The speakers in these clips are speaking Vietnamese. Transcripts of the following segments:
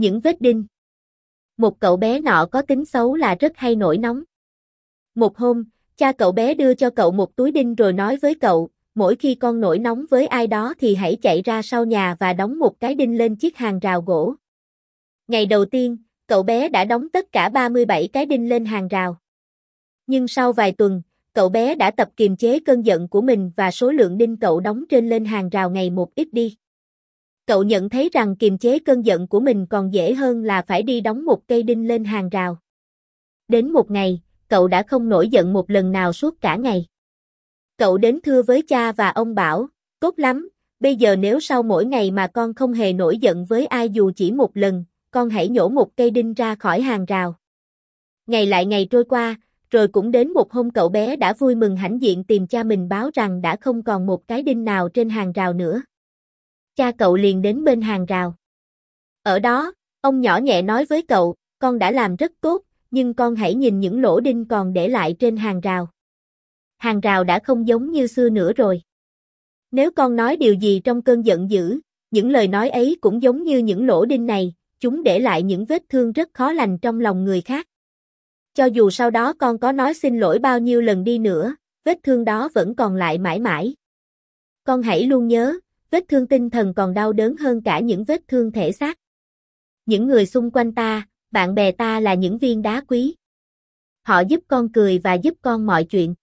Những vết đinh. Một cậu bé nọ có tính xấu là rất hay nổi nóng. Một hôm, cha cậu bé đưa cho cậu một túi đinh rồi nói với cậu, mỗi khi con nổi nóng với ai đó thì hãy chạy ra sau nhà và đóng một cái đinh lên chiếc hàng rào gỗ. Ngày đầu tiên, cậu bé đã đóng tất cả 37 cái đinh lên hàng rào. Nhưng sau vài tuần, cậu bé đã tập kiềm chế cơn giận của mình và số lượng đinh cậu đóng trên lên hàng rào ngày một ít đi. Cậu nhận thấy rằng kiềm chế cơn giận của mình còn dễ hơn là phải đi đóng một cây đinh lên hàng rào. Đến một ngày, cậu đã không nổi giận một lần nào suốt cả ngày. Cậu đến thưa với cha và ông bảo, tốt lắm, bây giờ nếu sau mỗi ngày mà con không hề nổi giận với ai dù chỉ một lần, con hãy nhổ một cây đinh ra khỏi hàng rào. Ngày lại ngày trôi qua, rồi cũng đến một hôm cậu bé đã vui mừng hãnh diện tìm cha mình báo rằng đã không còn một cái đinh nào trên hàng rào nữa. Cha cậu liền đến bên hàng rào. Ở đó, ông nhỏ nhẹ nói với cậu, con đã làm rất tốt, nhưng con hãy nhìn những lỗ đinh còn để lại trên hàng rào. Hàng rào đã không giống như xưa nữa rồi. Nếu con nói điều gì trong cơn giận dữ, những lời nói ấy cũng giống như những lỗ đinh này, chúng để lại những vết thương rất khó lành trong lòng người khác. Cho dù sau đó con có nói xin lỗi bao nhiêu lần đi nữa, vết thương đó vẫn còn lại mãi mãi. Con hãy luôn nhớ, vết thương tinh thần còn đau đớn hơn cả những vết thương thể xác. Những người xung quanh ta, bạn bè ta là những viên đá quý. Họ giúp con cười và giúp con mọi chuyện.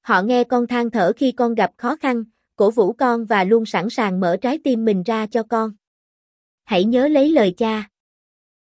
Họ nghe con than thở khi con gặp khó khăn, cổ vũ con và luôn sẵn sàng mở trái tim mình ra cho con. Hãy nhớ lấy lời cha,